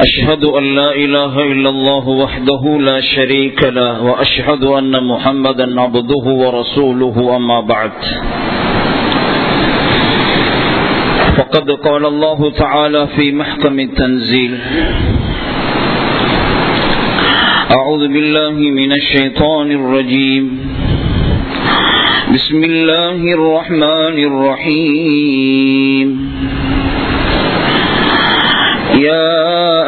أشهد أن لا إله إلا الله وحده لا شريك له وأشهد أن محمدا عبده ورسوله أما بعد. فقد قال الله تعالى في محكم التنزيل أعوذ بالله من الشيطان الرجيم. بسم الله الرحمن الرحيم. يا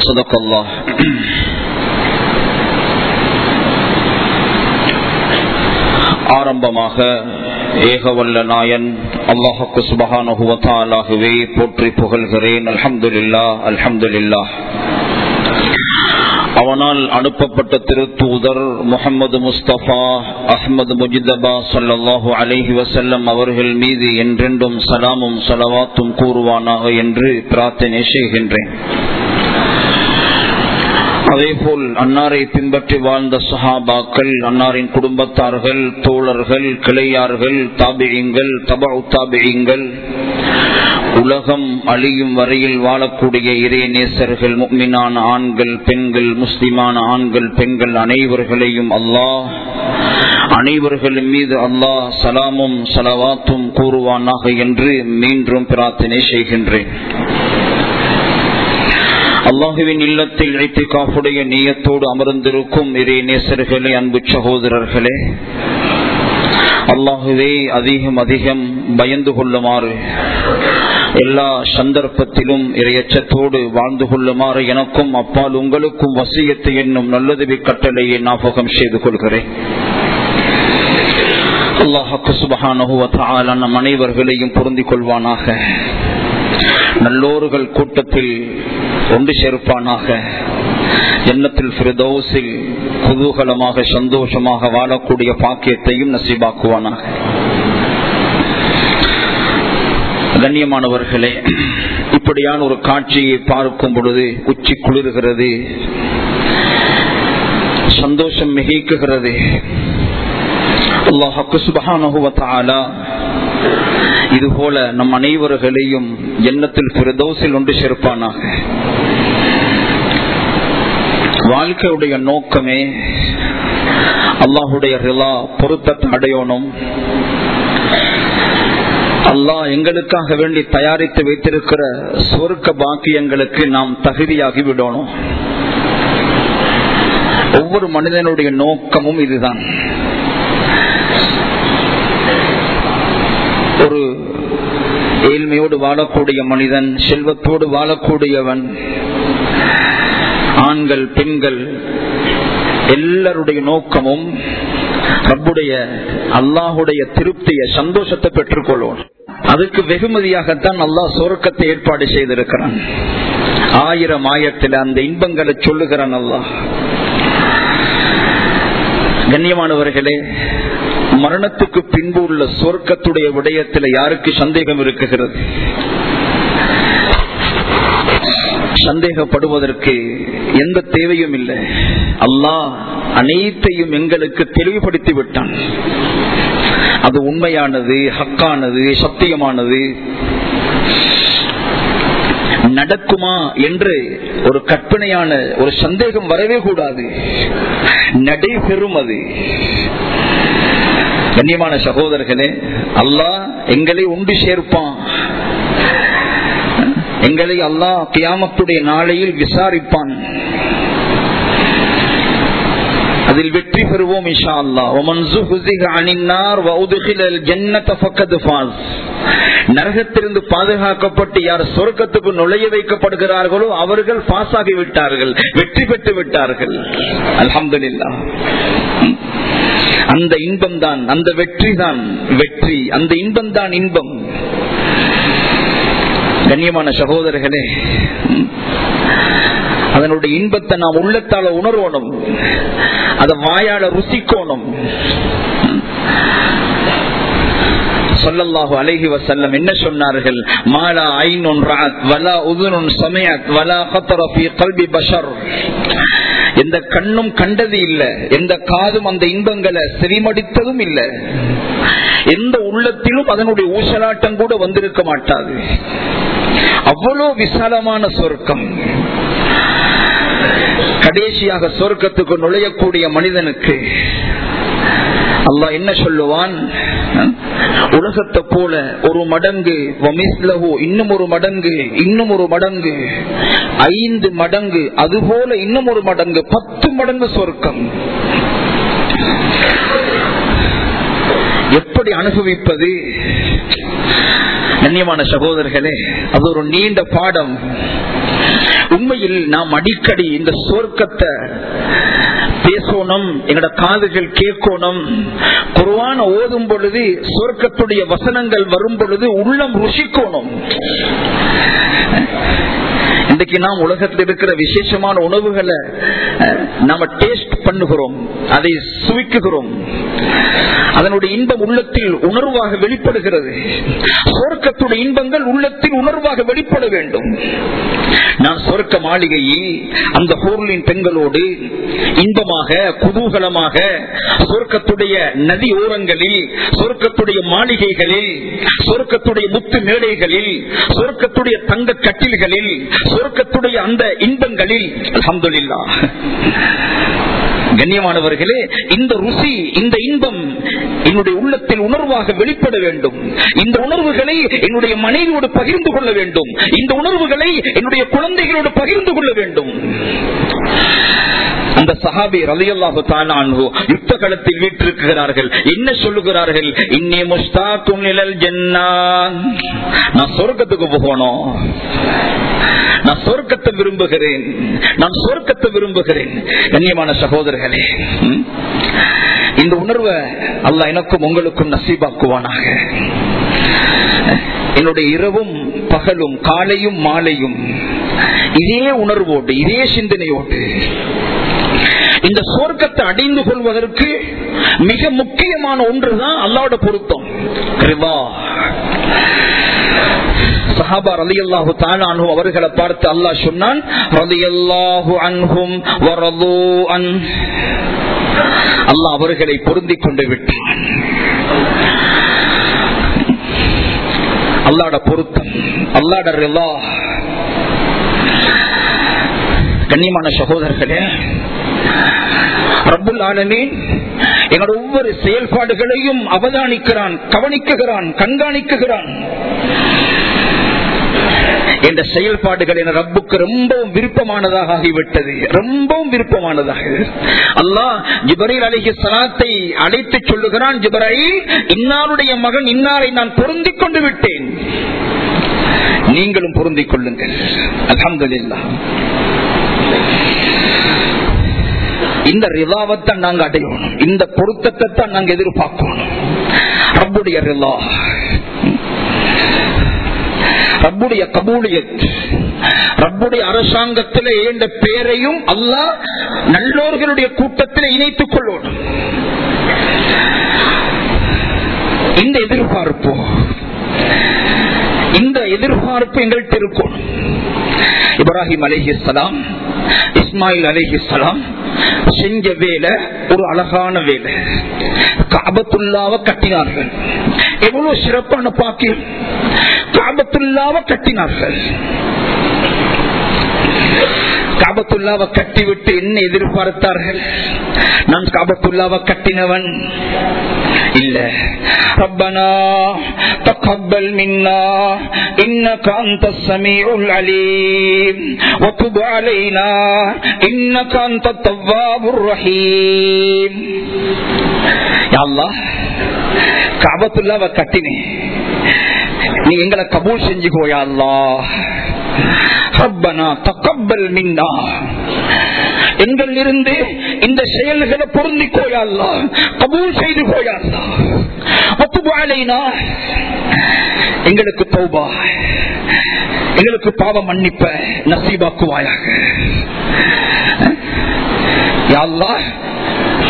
صدق الله ஆரம்பமாக ஏகவல்ல நாயன் அல்லாஹுக்கு சுபகானுகுவத்தாலாகவே போற்றி புகழ்கிறேன் அல்ஹம்துலில்லா அல்ஹம்துலில்லா அவனால் அனுப்பப்பட்ட திருத்தூதர் முகமது முஸ்தபா அஹ்மது முஜிதபா சல்லாஹூ அலஹி வசல்லம் அவர்கள் மீது என்றென்றும் சலாமும் சலவாத்தும் கூறுவானாக என்று பிரார்த்தனை செய்கின்றேன் அதேபோல் அன்னாரை பின்பற்றி வாழ்ந்த சஹாபாக்கள் அன்னாரின் குடும்பத்தார்கள் தோழர்கள் கிளையார்கள் தாபியங்கள் தபா தாபியங்கள் உலகம் அழியும் வரையில் வாழக்கூடிய இறைநேசர்கள் முக்மினான ஆண்கள் பெண்கள் முஸ்லிமான ஆண்கள் பெண்கள் அனைவர்களையும் அல்லாஹ் அனைவர்களின் மீது அல்லாஹ் சலாமும் சலவாத்தும் கூறுவானாக என்று மீண்டும் பிரார்த்தனை செய்கின்றேன். அல்லாஹுவின் இல்லத்தில் இழைத்து காப்புடைய நீயத்தோடு அமர்ந்திருக்கும் இறை நேசர்களே அன்பு சகோதரர்களே அல்லாஹுவே அதிகம் அதிகம் பயந்து கொள்ளுமாறு எல்லா சந்தர்ப்பத்திலும் இரையச்சத்தோடு வாழ்ந்து கொள்ளுமாறு எனக்கும் அப்பால் உங்களுக்கும் வசியத்தை என்னும் நல்லதுவி கட்டளையை ஞாபகம் செய்து கொள்கிறேன். அல்லாஹக்கு சுபகான நம் அனைவர்களையும் பொருந்திக் கொள்வானாக. நல்லோர்கள் கூட்டத்தில் ஒன்று சேர்ப்பானாக. எண்ணத்தில் பிரதோசில் குதூகலமாக சந்தோஷமாக வாழக்கூடிய பாக்கியத்தையும் நசீபாக்குவானாக. கண்ணியமானவர்களே இப்படியான ஒரு காட்சியை பார்க்கும் பொழுது உச்சி குளிர்கிறது. சந்தோஷம் மிகிக்குகிறது அல்லாஹ் சுபகானுவத்தாலா இதுபோல நம் அனைவர்களையும் எண்ணத்தில் பிரதோசில் ஒன்று சேர்ப்பானாக. வாழ்க்கையுடைய நோக்கமே அல்லாஹுடைய ரிலா பொருத்தத்தை அடையணும். அல்லாஹ் எங்களுக்காக வேண்டி தயாரித்து வைத்திருக்கிற சொர்க்க பாக்கியங்களுக்கு நாம் தகுதியாகி விடணும். ஒவ்வொரு மனிதனுடைய நோக்கமும் இதுதான் ஒரு ஏழ்மையோடு வாழக்கூடிய மனிதன் செல்வத்தோடு வாழக்கூடியவன் ஆண்கள் பெண்கள் எல்லாருடைய நோக்கமும் ரப்புடைய அல்லாஹுடைய திருப்தியை சந்தோஷத்தை பெற்றுக்கொள்வோம். அதுக்கு வெகுமதியாகத்தான் அல்லாஹ் சொர்க்கத்தை ஏற்பாடு செய்திருக்கிறான். ஆயிரம் ஆயிரத்தில் அந்த இன்பங்களை சொல்லுகிறான் அல்லாஹ். கண்ணியமானவர்களே மரணத்துக்கு பின்பு உள்ள சொர்க்கத்துடைய விடயத்தில் யாருக்கு சந்தேகம் இருக்குகிறது? சந்தேகப்படுவதற்கு எந்த தேவையும் இல்லை. அல்லாஹ் அனைத்தையும் எங்களுக்கு தெளிவுபடுத்தி விட்டான். அது உண்மையானது ஹக்கானது சத்தியமானது. நடக்குமா என்று ஒரு கற்பனையான ஒரு சந்தேகம் வரவே கூடாது. நடைபெறும் அது. கண்ணியமான சகோதரர்களே அல்லாஹ் எங்களை உண்டு சேர்ப்பான். எங்களை அல்லாஹ் கியாமத்துடைய நாளையில் விசாரிப்பான். அதில் வெற்றி பெறுவோம் இஷா அல்லா நரகத்திலிருந்து பாதுகாக்கப்பட்டு யார் சொருக்கத்துக்கு நுழைய வைக்கப்படுகிறார்களோ அவர்கள் பாஸ் ஆகிவிட்டார்கள் வெற்றி பெற்று விட்டார்கள். அலமதுல்லா அந்த இன்பம் தான் அந்த வெற்றி தான் வெற்றி. அந்த இன்பம் தான் இன்பம். கண்ணியமான சகோதரர்களே அதனுடைய இன்பத்தை நாம் உள்ளத்தால உணர்வணும். அதை வாயால ருசிக்கணும். சொல்லல்லாஹு அலஹி வசல்லம் என்ன சொன்னார்கள்? மாலா ஐனுன் ரஅத் வலா உதுனுன் சமயத் வலா கத்தரபி கல்வி பஷர். எந்த கண்ணும் கண்டது இல்ல. எந்த காதும் அந்த இன்பங்களை செவிமடித்ததும் இல்ல. எந்த உள்ளத்திலும் அதனுடைய ஊசலாட்டம் கூட வந்திருக்க மாட்டாது. அவ்வளவு விசாலமான சொர்க்கம். கடைசியாக சொர்க்கத்துக்கு நுழையக்கூடிய மனிதனுக்கு அல்லா என்ன சொல்லுவான்? உலகத்தை போல ஒரு மடங்கு இன்னும் ஒரு மடங்கு இன்னும் ஒரு மடங்கு ஐந்து மடங்கு அதுபோல இன்னும் ஒரு மடங்கு பத்து மடங்கு சொர்க்கம். எப்படி அனுபவிப்பது? கண்ணியமான சகோதரர்களே அது ஒரு நீண்ட பாடம். உண்மையில் நாம் அடிக்கடி இந்த சொர்க்கத்தை பேசணும் எங்கட காதுகள் கேட்கணும். குருவான ஓதும் பொழுது சொர்க்கத்துடைய வசனங்கள் வரும் பொழுது உள்ளம் ருசிக்கணும். இன்றைக்கு நாம் உலகத்தில் இருக்கிற விசேஷமான உணவுகளை நாம டேஸ்ட் பண்ணுகிறோம் அதை சுவிக்குகிறோம். அதனுடைய இன்பம் உள்ளத்தில் உணர்வாக வெளிப்படுகிறது. சொர்க்கத்துடைய இன்பங்கள் உள்ளத்தில் உணர்வாக வெளிப்பட வேண்டும். நான் சொர்க்க மாளிகையில் அந்த பொருளின் பெண்களோடு இன்பமாக குதூகலமாக சொர்க்கத்துடைய நதி ஓரங்களில் சொர்க்கத்துடைய மாளிகைகளில் சொர்க்கத்துடைய முத்து மேடைகளில் சொர்க்கத்துடைய தங்க கட்டில்களில் சொர்க்கத்துடைய அந்த இன்பங்களில் அலமதுல்லா கண்ணியமானவர்களே இந்த ருசி இந்த இன்பம் என்னுடைய உள்ளத்தில் உணர்வாக வெளிப்பட வேண்டும். இந்த உணர்வுகளை என்னுடைய மனைவியோடு பகிர்ந்து கொள்ள வேண்டும். இந்த உணர்வுகளை என்னுடைய குழந்தைகளோடு பகிர்ந்து கொள்ள வேண்டும். அந்த சஹாபி ரலியல்லாஹு தானான்ஹு யுத்த களத்தில் வீற்றிருக்கிறார்கள். என்ன சொல்லுகிறார்கள்? இன்னி முஸ்தாக்கும் நிழல் ஜன்னா. நான் சொர்க்கத்துக்கு போகணும். நான் சொர்க்கத்தை விரும்புகிறேன். நான் சொர்க்கத்தை விரும்புகிறேன். கண்ணியமான சகோதரர்களே இந்த உணர்வை அல்ல எனக்கும் உங்களுக்கும் நசீபாக்குவானாக. என்னுடைய இரவும் பகலும் காலையும் மாலையும் இதே உணர்வோடு இதே சிந்தனையோடு இந்த சொர்க்கத்தை அடைந்து கொள்வதற்கு மிக முக்கியமான ஒன்றுதான் அல்லாவோட பொருத்தம் கிருபா. சஹாபா ரலி அல்லாஹு தானு அவர்களை பார்த்து அல்லாஹ் சொன்னான் அன்ஹும் அன் அல்லாஹ் அவர்களை பொருந்திக் கொண்டு விட்டான். அல்லாட பொருத்தம் அல்லாட ரிலா. கண்ணியமான சகோதரர்களே ரபுல் ஆலமீன் எங்களோட ஒவ்வொரு செயல்பாடுகளையும் அவதானிக்கிறான் கவனிக்குகிறான் கண்காணிக்குகிறான். என்ற செயல்பாடுகள் என ரப்புக்கு ரொம்பவும் விருப்பமானதாக ஆகிவிட்டது. ரொம்பவும் விருப்பமானதாக. அல்லாஹ் ஜிபரீல் அலிஹி சலாத்தை அழைத்து சொல்லுகிறான் ஜிபரையில் இன்னாருடைய மகன் இன்னாரை நான் பொருந்திக் கொண்டு விட்டேன். நீங்களும் பொருந்திக் கொள்ளுங்கள். அலமதுல்லா இந்த ரிவாவத்தை நாங்க அடையணும். இந்த பொருத்தத்தை தான் நாங்க எதிர்பார்க்கணும். ரப்புடைய ரிலா ரப்புடைய கபூலியத். ரப்புடைய அரசாங்கத்தில் ஏண்ட பேரையும் அல்லா நல்லோர்களுடைய கூட்டத்தில் இணைத்துக் கொள்ளோடும் இந்த எதிர்பார்ப்பு. இந்த எதிர்பார்ப்பு எங்கள்கிட்ட இருக்கும். இப்ராஹிம் அலிஹிஸ்லாம் இஸ்மாயில் அலிஹிஸ்லாம் செஞ்ச வேலை ஒரு அழகான வேலை. காபத்துல்லாவ கட்டினார்கள். எவ்வளவு சிறப்பான பாக்கியம். காபத்துல்லாவ கட்டினார்கள். காபத்துல்லாவை கட்டிவிட்டு என்ன எதிர்பார்த்தார்கள் நான் காபத்துல்லாவை கட்டினவன் இல்ல ربنا تقبل منا إنك أنت السميع العليم وتب علينا إنك أنت التواب الرحيم يا الله காபத்துல்லாவ கட்டினே நீ எங்களை கபூல் செஞ்சுக்கோயா அல்லா ரப்பனா தக்கப்பல் மின்னா. எங்கள் இருந்து இந்த செயல்களை பொருந்திக்கோயா அல்லா கபூல் செய்து கோயா எங்களுக்கு தௌபா. எங்களுக்கு பாவ மன்னிப்ப நசீபாக்குவாயாக. யா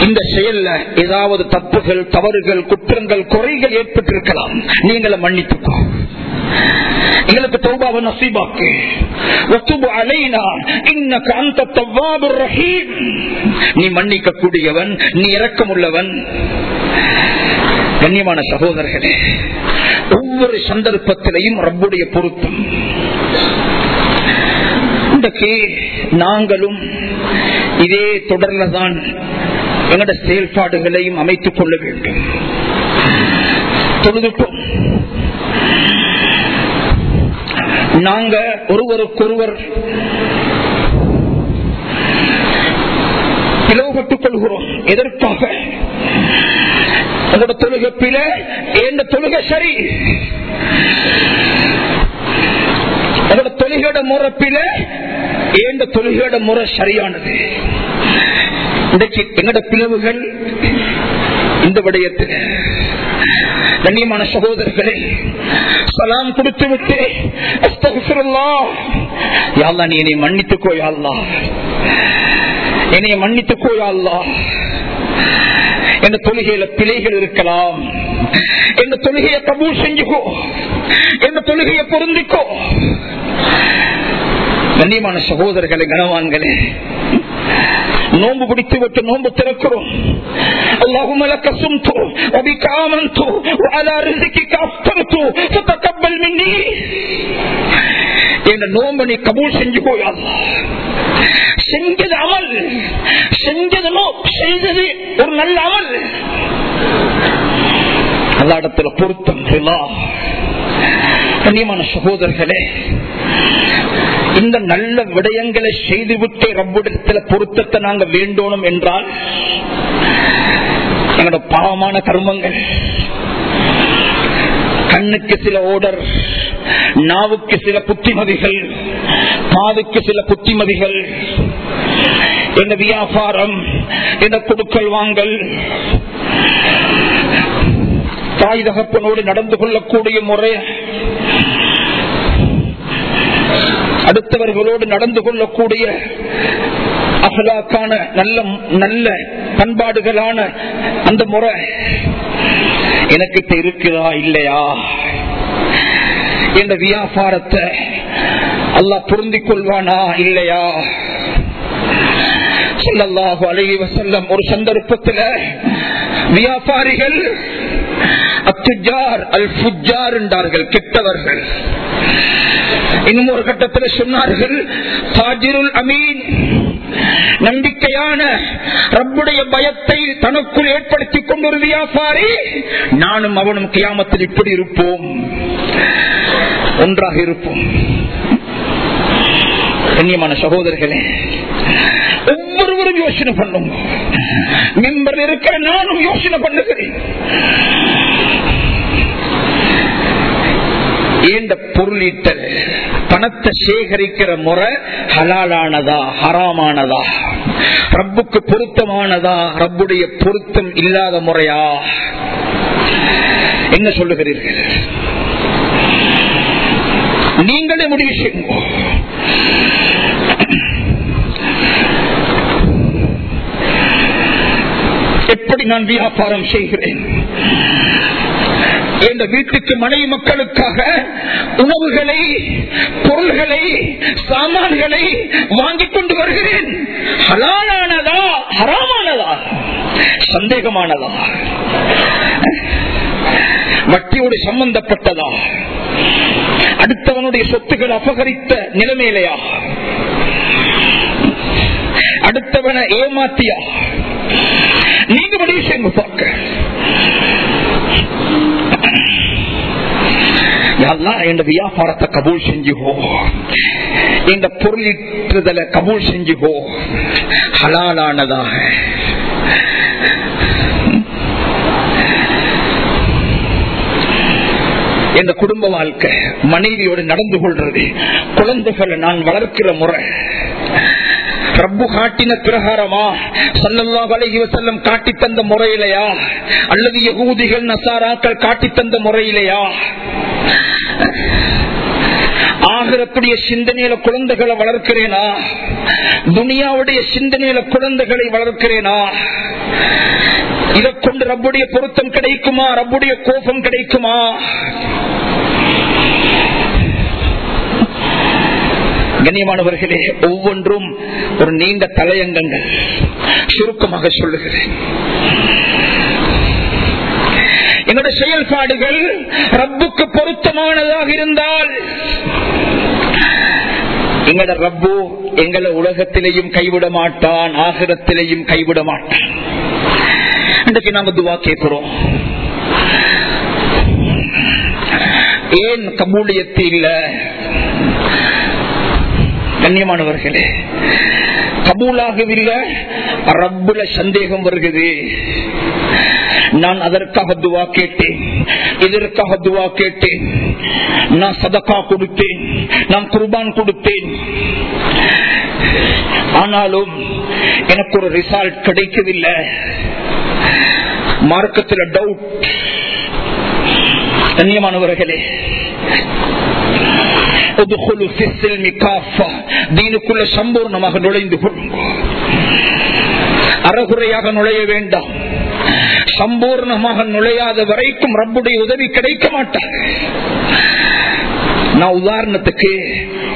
இந்த செயல்ல ஏதாவது தப்புகள் தவறுகள் குற்றங்கள் குறைகள் ஏற்பட்டிருக்கலாம். நீங்களை மன்னித்துக்கோ. எங்களுக்கு தௌபாவை நசீபாக்கு. வத்துபு அலைனா இன்னக்கு அந்த தவ்வாபுர் ரஹீம். நீ மன்னிக்க கூடியவன் நீ இரக்கமுள்ளவன். கண்ணியமான சகோதரர்களே ஒவ்வொரு சந்தர்ப்பத்திலையும் ரப்புடைய பொருத்தம். இன்றைக்கு நாங்களும் இதே தொடர்ல தான் எங்களோட செயல்பாடுகளையும் அமைத்துக் கொள்ள வேண்டும். தொழுதுட்டோம். நாங்க ஒருவருக்கொருவர் பிளவுபட்டுக் கொள்கிறோம். எதற்காக? உங்களோட தொழுகை பில எந்த தொழுகை சரி? உங்களோட தொழுகையோட முறை பில ஏந்த தொழுகையோட முறை சரியானது? இன்றைக்கு எங்களோட பிளவுகள் இந்த விடயத்தில். கண்ணியமான சகோதரர்களே சலாம் கொடுத்து விட்டு யாழ்லா நீ என்னை மன்னித்துக்கோ யாழ்லா என்னை மன்னித்துக்கோ யாழ்லா எந்த தொழுகையில பிழைகள் இருக்கலாம். எந்த தொழுகையை கபூல் செஞ்சுக்கோ. எந்த தொழுகையை பொருந்திக்கோ. கண்ணியமான சகோதரர்களே கனவான்களே. நோன்பு பிடித்து விட்டு நோன்பு திறக்கிறோம் اللهم لك صمت وبك آمنت وعلى رزقك أفطرت فتقبل مني என்ற நோன்பை நீ கபூல் செஞ்சு போயா செஞ்சது அமல் செஞ்சது நோ செய்தது ஒரு நல்ல அமல் எல்லா இடத்துல பொருத்தம் கண்ணியமான சகோதரர்களே இந்த நல்ல விடயங்களை செய்துவிட்டு ரப்பிடத்தில் பொருத்தத்தை நாங்க வேண்டோம் என்றால் எங்களோட பாவமான கர்மங்கள் கண்ணுக்கு சில ஓடர் நாவுக்கு சில புத்திமதிகள் காதுக்கு சில புத்திமதிகள் இந்த வியாபாரம் இந்த கொடுக்கல் வாங்கல் தாய் தகப்பனோடு நடந்து கொள்ளக்கூடிய முறை அடுத்தவர்களோடு நடந்து கொள்ளக்கூடிய அகலாக்கான நல்ல நல்ல பண்பாடுகளான அந்த முறை எனக்கு இருக்குதா இல்லையா? என்ற வியாபாரத்தை அல்லா பொருந்திக் கொள்வானா இல்லையா? சொல்லல்லாஹு அழகி வசல்லம் ஒரு சந்தர்ப்பத்தில் வியாபாரிகள் அத்துஜார் அல் என்றார்கள் கெட்டவர்கள். இன்னும் ஒரு கட்டத்தில் சொன்னார்கள் தாஜிருல் அமீன். நம்பிக்கையான ரப்புடைய பயத்தை தனக்குள் ஏற்படுத்திக் கொண்டு ஒரு வியாபாரி நானும் அவனும் கியாமத்தில் இப்படி இருப்போம். ஒன்றாக இருப்போம். கண்ணியமான சகோதரர்களே ஒவ்வொருவரும் யோசனை பண்ணும். மெம்பர் இருக்கிற நானும் யோசனை பண்ணுகிறேன். ஏண்ட பொருளீட்டல் பணத்தை சேகரிக்கிற முறை ஹலாலானதா ஹராமானதா? ரப்புக்கு பொருத்தமானதா? ரப்புடைய பொருத்தம் இல்லாத முறையா? என்ன சொல்லுகிறீர்கள்? நீங்களே முடிவு செய்யுங்க. எப்படி நான் வியாபாரம் செய்கிறேன்? இந்த வீட்டுக்கு மனைவி மக்களுக்காக உணவுகளை பொருள்களை சாமான்களை வாங்கிக் கொண்டு வருகிறேன். ஹலாலானதா ஹராமானதா? சந்தேகமானதா? வட்டியோடு சம்பந்தப்பட்டதா? அடுத்தவனுடைய சொத்துக்கள் அபகரித்த நிலைமையிலையா? அடுத்தவனை ஏமாத்தியா? நீங்க முடிவு செய்யுங்க பார்க்க. என் வியாபாரத்தை கபூல் செஞ்சுகோ இந்த பொருளீட்டுதலை கபூல் செஞ்சுகோ ஹலாலானதாக. எந்த குடும்ப வாழ்க்கை மனைவியோடு நடந்து கொள்றது. குழந்தைகளை நான் வளர்க்கிற முறை. ரப்பு காட்டின பிரகாரமா சல்லல்லா அலைஹி செல்லம் காட்டி தந்த முறையிலையா? அல்லது யகூதிகள் நசாராக்கள் காட்டி தந்த முறையிலையா? ஆகிறக்கூடிய சிந்தனையில குழந்தைகளை வளர்க்கிறேனா? துனியாவுடைய சிந்தனையில குழந்தைகளை வளர்க்கிறேனா? இதை கொண்டு ரப்புடைய பொருத்தம் கிடைக்குமா? ரப்புடைய கோபம் கிடைக்குமா? கண்ணியமானவர்களே ஒவ்வொன்றும் ஒரு நீண்ட தலையங்கங்கள். சுருக்கமாக சொல்லுகிறேன். என்னோட செயல்பாடுகள் ரப்புக்கு பொருத்தமானதாக இருந்தால் எங்களோட ரப்பு எங்களை உலகத்திலேயும் கைவிட மாட்டான் ஆகிரத்திலேயும் கைவிட மாட்டான். இன்றைக்கு நாங்க துவா கேட்கிறோம். ஏன் கபூலியத்து இல்லை? கண்ணியமானவர்களே கபூலாகவில்லை ரப்புல சந்தேகம் வருகிறது. நான் அதற்காக துவா கேட்டேன் இதற்காக துவா கேட்டேன் நான் சதக்கா கொடுத்தேன் நான் குர்பான் கொடுத்தேன். ஆனாலும் எனக்கு ஒரு ரிசால்ட் கிடைக்கவில்லை. மார்க்கத்தில் டவுட் கண்ணியமானவர்களே தீனுக்குள்ள சம்பூர்ணமாக நுழைந்து கொள்ளுங்கள் அறகுறையாக நுழைய வேண்டாம். சம்பூர்ணமாக நுழையாத வரைக்கும் ரப்புடைய உதவி கிடைக்க மாட்டாங்க நான் உதாரணத்துக்கு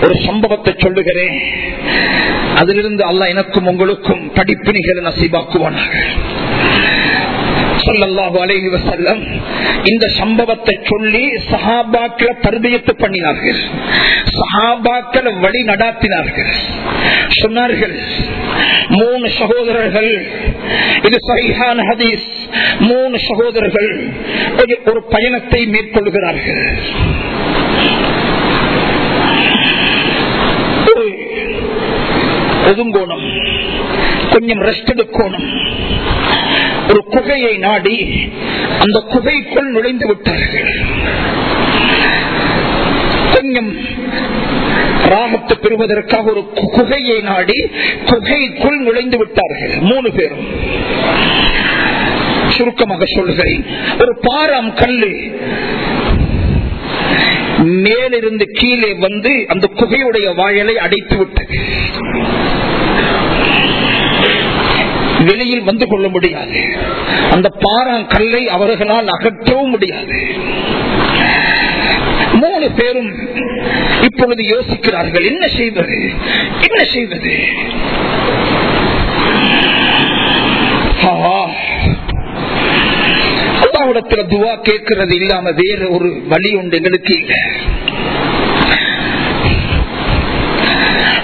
ஒரு சம்பவத்தை சொல்லுகிறேன். அதிலிருந்து அல்ல எனக்கும் உங்களுக்கும் படிப்பினைகளை நசீபாக்குவானார்கள் இந்த சம்பவத்தை சொல்லி சஹாபாக்களை தர்பியத்து பண்ணினார்கள். சஹாபாக்களை வழி நடாத்தினார்கள். சொன்னார்கள் மூணு சகோதரர்கள் இது சரியான ஹதீஸ். மூணு சகோதரர்கள் ஒரு பயணத்தை மேற்கொள்கிறார்கள். ஒதுங்கோணம் கொஞ்சம் ரெஸ்ட் எடுக்கணும். ஒரு குகையை நாடி அந்த குகைக்குள் நுழைந்து விட்டார்கள். கொஞ்சம் ராகத்தை பெறுவதற்காக ஒரு குகையை நாடி குகைக்குள் நுழைந்து விட்டார்கள் மூணு பேரும். சுருக்கமாக சொல்கிறேன். ஒரு பாராம் கல்லு மேலிருந்து கீழே வந்து அந்த குகையுடைய வாயலை அடைத்து விட்டது. வெளியில் வந்து கொள்ள முடியாது. அந்த பாறாங்கல்லை அவர்களால் அகற்றவும் முடியாது. மூணு பேரும் இப்பொழுது யோசிக்கிறார்கள் என்ன செய்வது? என்ன செய்வது? அல்லாவிடத்தில் துவா கேட்கிறது இல்லாம வேற ஒரு வழி உண்டு எங்களுக்கு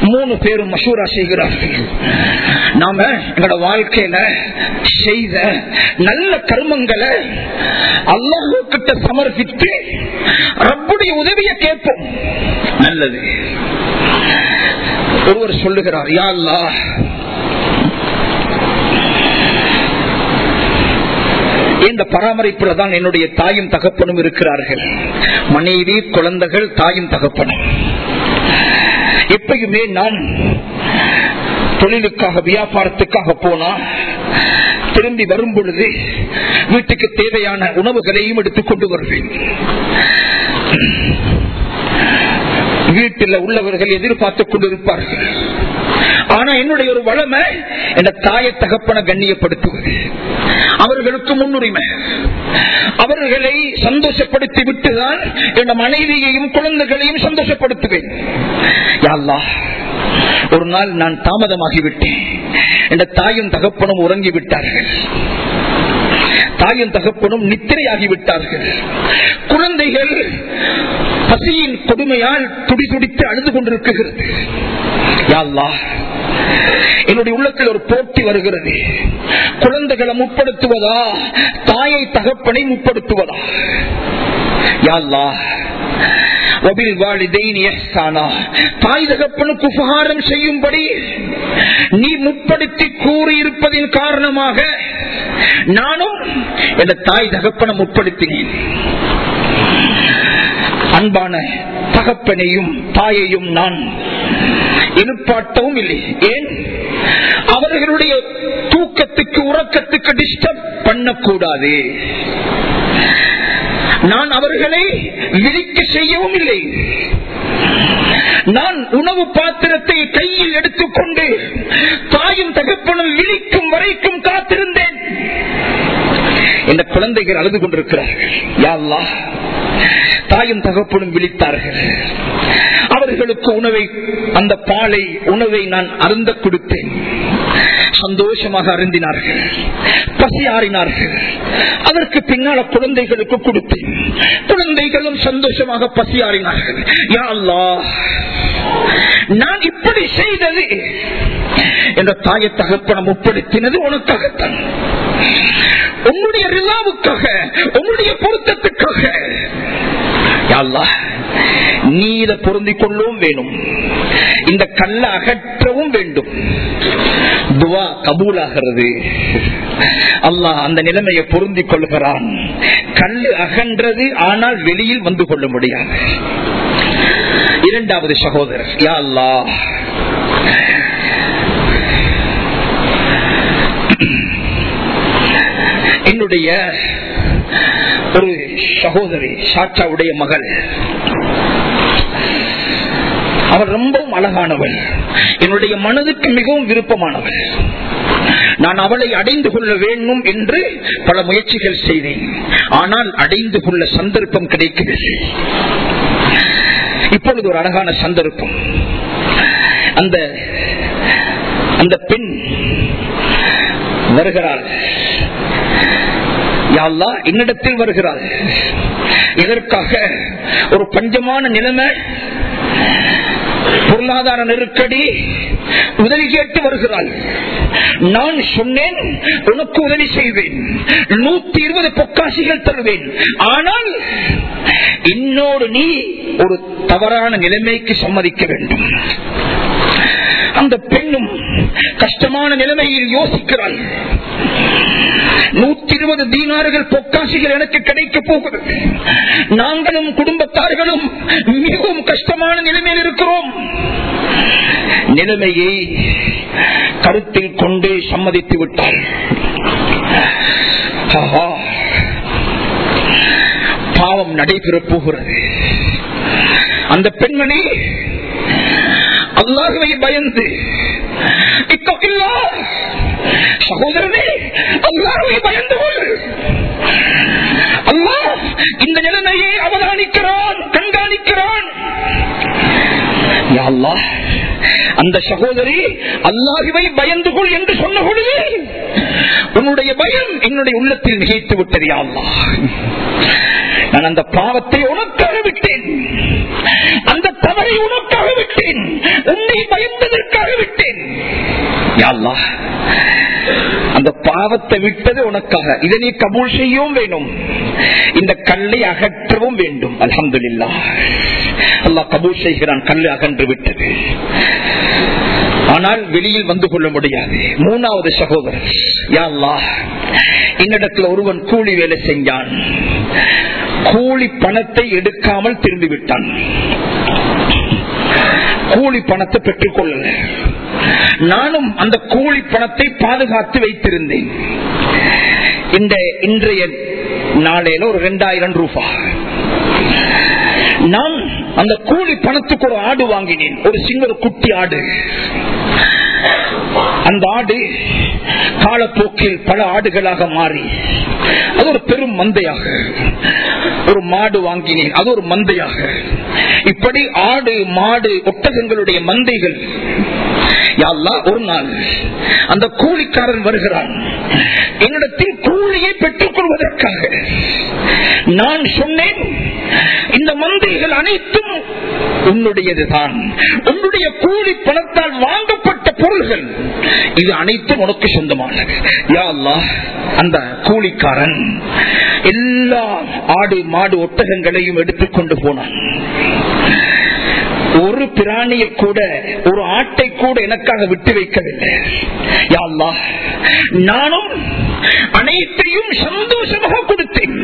மூணு பேரும் மசூரா செய்கிறார்கள். நாம எங்களோட வாழ்க்கையில செய்த நல்ல கர்மங்களை அல்லாஹு கிட்ட சமர்ப்பித்து ரப்புடைய உதவியை கேட்போம். நல்லது. ஒருவர் சொல்லுகிறார் யா அல்லா இந்த பராமரிப்புல தான் என்னுடைய தாயும் தகப்பனும் இருக்கிறார்கள். மனைவி குழந்தைகள் தாயும் தகப்பனும். எப்பயுமே நான் தொழிலுக்காக வியாபாரத்துக்காக போனா திரும்பி வரும் பொழுது வீட்டுக்கு தேவையான உணவுகளையும் எடுத்துக் கொண்டு வருவேன். வீட்டில் உள்ளவர்கள் எதிர்பார்த்துக் கொண்டிருப்பார்கள். ஆனா என்னுடைய ஒரு வளமை என் தாயை தகப்பன கண்ணியப்படுத்துவது. அவர்களுக்கு முன்னுரிமை. அவர்களை சந்தோஷப்படுத்தி விட்டுதான் என் மனைவியையும் குழந்தைகளையும் சந்தோஷப்படுத்துவேன். ஒரு நாள் நான் தாமதமாகிவிட்டேன். என் தாயும் தகப்பனும் உறங்கிவிட்டார்கள். தாயும் தகப்பனும் நித்திரையாகிவிட்டார்கள். குழந்தைகள் பசியின் கொடுமையால் துடி துடித்து அழுது கொண்டிருக்கிறது. என்னுடைய உள்ளத்தில் ஒரு போட்டி வருகிறது. குழந்தைகளை முற்படுத்துவதா? தாயை தகப்பனை முற்படுத்துவதா? யாழ்லா தாய் தகப்பனுக்கு உபகாரம் செய்யும்படி நீ முற்படுத்தி கூறியிருப்பதின் காரணமாக நானும் என் தாய் தகப்பனை முற்படுத்தினேன் அன்பான தகப்பனையும் தாயையும் நான் எழுப்பாட்டவும் இல்லை ஏன்? அவர்களுடைய தூக்கத்துக்கு உறக்கத்துக்கு டிஸ்டர்ப் பண்ணக்கூடாது. நான் அவர்களை விழிக்க செய்யவும் இல்லை நான் உணவு பாத்திரத்தை கையில் எடுத்துக்கொண்டு தாயும் தகப்பனும் விழிக்கும் வரைக்கும் காத்திருந்தேன். இந்த குழந்தைகள் அழுது கொண்டிருக்கிறார்கள். யா தாயும் தகப்பனும் விழித்தார்கள். அவர்களுக்கு உணவை அந்த பாலை உணவை நான் அருந்த கொடுத்தேன். சந்தோஷமாக அருந்தினார்கள். பசி ஆறினார்கள். அதற்கு பின்னால குழந்தைகளுக்கு கொடுத்தேன். குழந்தைகளும் சந்தோஷமாக பசி ஆறினார்கள். யா நான் இப்படி செய்தது என்ற தாயை தகப்பனம் ஒப்படுத்தினது உனக்காகத்தான். உன்னுடைய ரிலாவுக்காக உன்னுடைய பொருத்தத்துக்காக. நீ இதை பொருந்திக் கொள்ளவும் வேணும். இந்த கல்லை அகற்றவும் வேண்டும். துவா கபூலாகிறது. அல்லாஹ் அந்த நிலைமையை பொருந்திக் கொள்கிறான் கல்லு அகன்றது ஆனால் வெளியில் வந்து கொள்ள முடியாது. இரண்டாவது சகோதரர் யா அல்லாஹ் என்னுடைய ஒரு சகோதரி சாச்சாவுடைய மகள். அவள் ரொம்பவும் அழகானவள். என்னுடைய மனதுக்கு மிகவும் விருப்பமானவள். நான் அவளை அடைந்து கொள்ள வேண்டும் என்று பல முயற்சிகள் செய்தேன். ஆனால் அடைந்து கொள்ள சந்தர்ப்பம் கிடைக்கவில்லை. இப்பொழுது ஒரு அழகான சந்தர்ப்பம். அந்த அந்த பெண் வருகிறார். யாழ்லா என்னிடத்தில் வருகிறார். இதற்காக ஒரு பஞ்சமான நிலைமை பொருளாதார நெருக்கடி உதவி கேட்டு வருகிறாள். நான் சொன்னேன் உனக்கு உதவி செய்வேன். நூத்தி இருபது பொக்காசிகள் தருவேன். ஆனால் இன்னொரு நீ ஒரு தவறான நிலைமைக்கு சம்மதிக்க வேண்டும். அந்த பெண்ணும் கஷ்டமான நிலைமையில் யோசிக்கிறாள் நூத்தி இருபது தீனார்கள் பொக்காசிகள் எனக்கு கிடைக்க போகிறது நாங்களும் குடும்பத்தார்களும் மிகவும் கஷ்டமான நிலைமையில் இருக்கிறோம். நிலைமையை கருத்தில் கொண்டு சம்மதித்து விட்டார். ஆஹா, பாவம் நடைபெறப் போகிறது. அந்த பெண்மணி அல்லாஹுவை பயந்து இத்தொக்கில்லா சகோதரனே அல்லாவை பயந்து கொள். அல்லாஹ் இந்த நிலைமையை அவதானிக்கிறான் கண்காணிக்கிறான். அல்லாஹ், அந்த சகோதரி அல்லாஹிவை பயந்து கொள் என்று சொன்ன பொழுது உன்னுடைய பயம் என்னுடைய உள்ளத்தில் நிகழ்த்து விட்டது யா அல்லாஹ். நான் அந்த பாவத்தை உனக்காக விட்டேன். அந்த தவறை உனக்காக விட்டேன். உன்னை பயந்ததற்காக விட்டேன். அந்த பாவத்தை விட்டது உனக்காக. இதை நீ கபூல் செய்யவும் வேணும். இந்த கல்லை அகற்றவும் வேண்டும். அல்ஹம்துலில்லாஹ். அல்லாஹ் கபூல் செய்கிறான். கல்லு அகன்று விட்டது. ஆனால் வெளியில் வந்து கொள்ள முடியாது. மூணாவது சகோதரர் யா அல்லாஹ் என்னிடத்தில் ஒருவன் கூலி வேலை செஞ்சான். கூலி பணத்தை எடுக்காமல் திரும்பி விட்டான் கூலி பணத்தை பெற்றுக் கொள்ளல நானும் அந்த கூலி பணத்தை பாதுகாத்து வைத்திருந்தேன். இந்த இன்றைய நாளையில ஒரு ரெண்டாயிரம் ரூபாய் நான் அந்த கூலி பணத்துக்கு ஒரு ஆடு வாங்கினேன். ஒரு சின்ன ஒரு குட்டி ஆடு. அந்த ஆடு காலப்போக்கில் பல ஆடுகளாக மாறி அது ஒரு பெரும் மந்தையாக ஒரு மாடு வாங்கினேன் அது ஒரு மந்தையாக. இப்படி ஆடு மாடு ஒட்டகங்களுடைய மந்தைகள் ஒரு நாள் அந்த கூலிக்காரன் வருகிறான். என்னிடத்தில் கூலியை பெற்றுக் கொள்வதற்காக நான் சொன்னேன் இந்த மந்தைகள் அனைத்தும் உன்னுடையதுதான். உன்னுடைய கூலி பணத்தால் வாங்கப்பட்ட பொருள்கள். இது அனைத்தும் உனக்கு சொந்தமானது. யா அந்த கூலிக்காரன் எல்லா ஆடு மாடு ஒட்டகங்களையும் எடுத்துக்கொண்டு போனான். ஒரு பிராணியை கூட ஒரு ஆட்டை கூட எனக்காக விட்டு வைக்கவில்லை. யா நானும் அனைத்தையும் சந்தோஷமாக கொடுத்தேன்.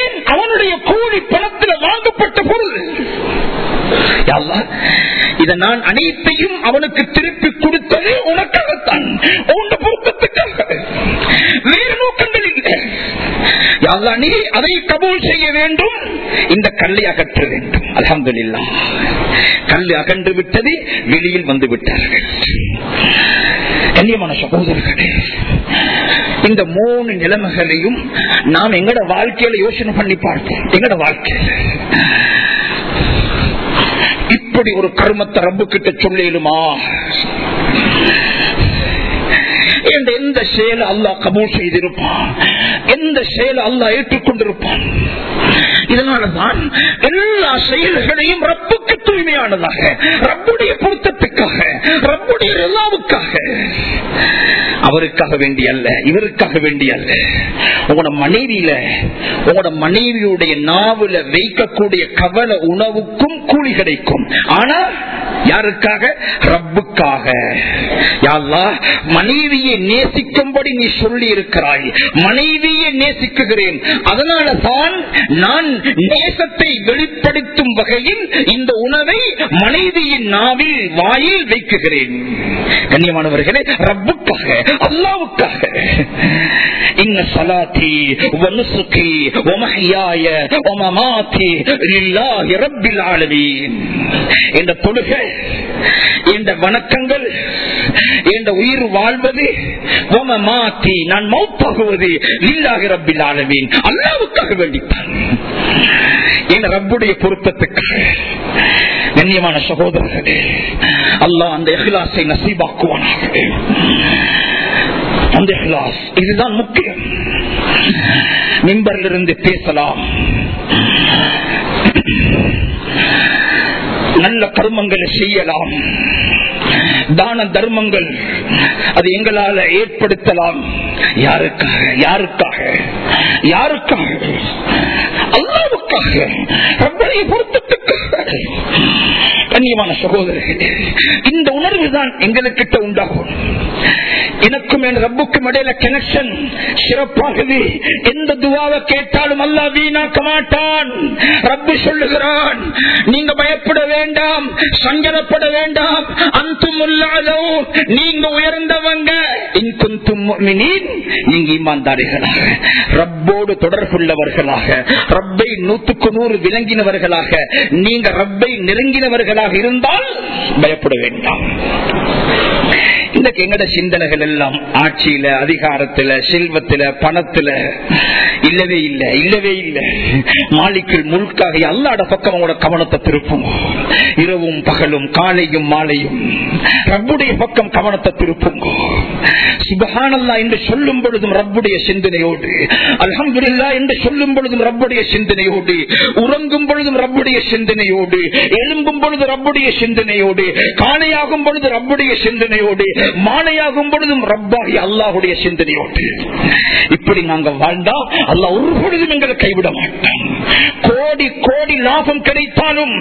ஏன் அவனுடைய கூலி பணத்தில் வாங்கப்பட்ட பொருள்? இதை நான் அனைத்தையும் அவனுக்கு திருப்பி கொடுத்தது உனக்காகத்தான். உன் பொருத்தத்துக்காக வேறு நோக்கங்கள் இல்லை. நீ அதை கபூல் செய்ய வேண்டும். இந்த கல்லை அகற்ற வேண்டும். அலமது அலமதுல்லா கல் அகன்று விட்டது வெளியில் வந்து விட்டார்கள். கண்ணியமான சகோதரர்களே இந்த மூணு நிலைமைகளையும் நாம் எங்கட வாழ்க்கையில யோசனை பண்ணி பார்ப்போம். எங்கட வாழ்க்கையில? அப்படி ஒரு கர்மத்தை ரப்பு கிட்ட சொல்லிடுமா எந்த செயல் அல்லாஹ் கபூல் செய்திருப்பான். எந்த செயல் அல்லாஹ் ஏற்றுக்கொண்டிருப்பான். இதனாலதான் எல்லா செயல்களையும் ரப்புக்கு தூய்மையானதாக ரப்புடைய பொருத்தத்துக்காக ரப்புடைய எல்லாவுக்காக அவருக்காக வேண்டி அல்ல இவருக்காக வேண்டி அல்ல. உங்களோட மனைவியில உங்களோட மனைவியுடைய நாவல வைக்கக்கூடிய கவல உணவுக்கும் கூலி கிடைக்கும். ஆனா யாருக்காக? ரப்புக்காக. அல்லாஹ், மனைவியை நேசிக்கும்படி நீ சொல்லி இருக்கிறாய் மனைவியை நேசிக்குகிறேன். அதனால தான் நான் நேசத்தை வெளிப்படுத்தும் வகையில் இந்த உணவை மனைவியின் நாவில் வாயில் வைக்குகிறேன். கண்ணியமானவர்களே ரப்புக்காக அல்லாவுக்காக. இன்ன சலாத்தி வனுசுகி வமஹியாய வமமாத்தி லில்லாஹி ரப்பில் ஆலமீன். இந்த தொழுகை இந்த வணக்கங்கள் இந்த உயிர் வாழ்வது வமமாத்தி நான் மௌத்தாகுவது லில்லாஹி ரப்பில் ஆலமீன். அல்லாவுக்காக வேண்டித்தான். என் ரப்புடைய பொருத்தத்துக்காக. கண்ணியமான சகோதரர்களே அல்லாஹ் அந்த எஹ்லாஸை நசீபாக்குவானாக. அந்த எஹ்லாஸ் இதுதான் முக்கியம். மிம்பரிலிருந்து பேசலாம். நல்ல கர்மங்களை செய்யலாம். தான தர்மங்கள் அது எங்களால ஏற்படுத்தலாம். யாருக்காக? யாருக்காக? யாருக்காக? அல்லாவுக்காக. பொருத்தத்துக்காக. கண்ணியமான சகோதரர்களே இந்த உணர்வு தான் எங்களுக்கிட்ட உண்டாகும். எனக்கும் என் ரப்புக்கும் இடையில கனெக்ஷன் சிறப்பாகுது எந்த துவாவை கேட்டாலும் அல்ல வீணாக்க மாட்டான். ரப்பு சொல்லுகிறான் நீங்க பயப்பட வேண்டாம் சங்கடப்பட வேண்டாம். அந்தும் உள்ளாதோ நீங்க உயர்ந்தவங்க. இன்குந்தும் முஃமினீன், நீங்க ஈமான்தாரிகளாக ரப்போடு தொடர்புள்ளவர்களாக ரப்பை நூத்துக்கு நூறு விளங்கினவர்களாக நீங்க ரப்பை நெருங்கினவர்களாக இருந்தால் பயப்பட வேண்டாம். இந்த எங்கட சிந்தனைகள் எல்லாம் ஆட்சியில அதிகாரத்துல செல்வத்துல பணத்துல இல்லவே இல்லை இல்லவே இல்லை. மாளிகள் முழுக்காக அல்லாட பக்கம் அவங்களோட கவனத்தை திருப்பும். இரவும் பகலும் காலையும் மாலையும் ரப்புடைய பக்கம் கவனத்தை திருப்பும். சுபகானல்லா என்று சொல்லும் பொழுதும் ரப்புடைய சிந்தனையோடு அலமதுல்லா என்று சொல்லும் பொழுதும் ரப்புடைய சிந்தனையோடு உறங்கும் பொழுதும் ரப்புடைய சிந்தனையோடு எழும்பும் பொழுது ரப்புடைய சிந்தனையோடு காணையாகும் பொழுது ரப்புடைய சிந்தனையோடு மானையாகும் பொழுதும் ரப்பாகி அல்லாஹுடைய சிந்தனையோடு. இப்படி நாங்க வாழ்ந்தா அல்லாஹ் ஒரு பொழுதும் எங்களை கைவிட மாட்டான். கோடி கோடி லாபம் கிடைத்தாலும்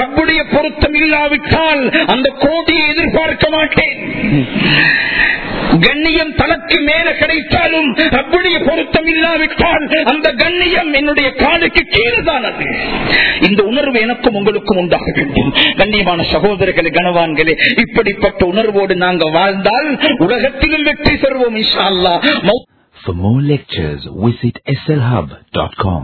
ரப்புடைய பொருத்தம் இல்லாவிட்டால் அந்த கோடியை எதிர்பார்க்க மாட்டேன். கண்ணியம் தனக்கு மேல கிடைத்தாலும் ரப்புடைய பொருத்தம் இல்லாவிட்டால் அந்த கண்ணியம் என்னுடைய காலுக்கு கீழே தான் அது இந்த உணர்வு எனக்கும் உங்களுக்கும் உண்டாக வேண்டும். கண்ணியமான சகோதரர்களே கனவான்களே இப்படிப்பட்ட உணர்வோடு நாங்கள் வாழ்ந்தால் உலகத்திலும் வெற்றி பெறுவோம் இஷா அல்லா For more lectures, visit slhub.com.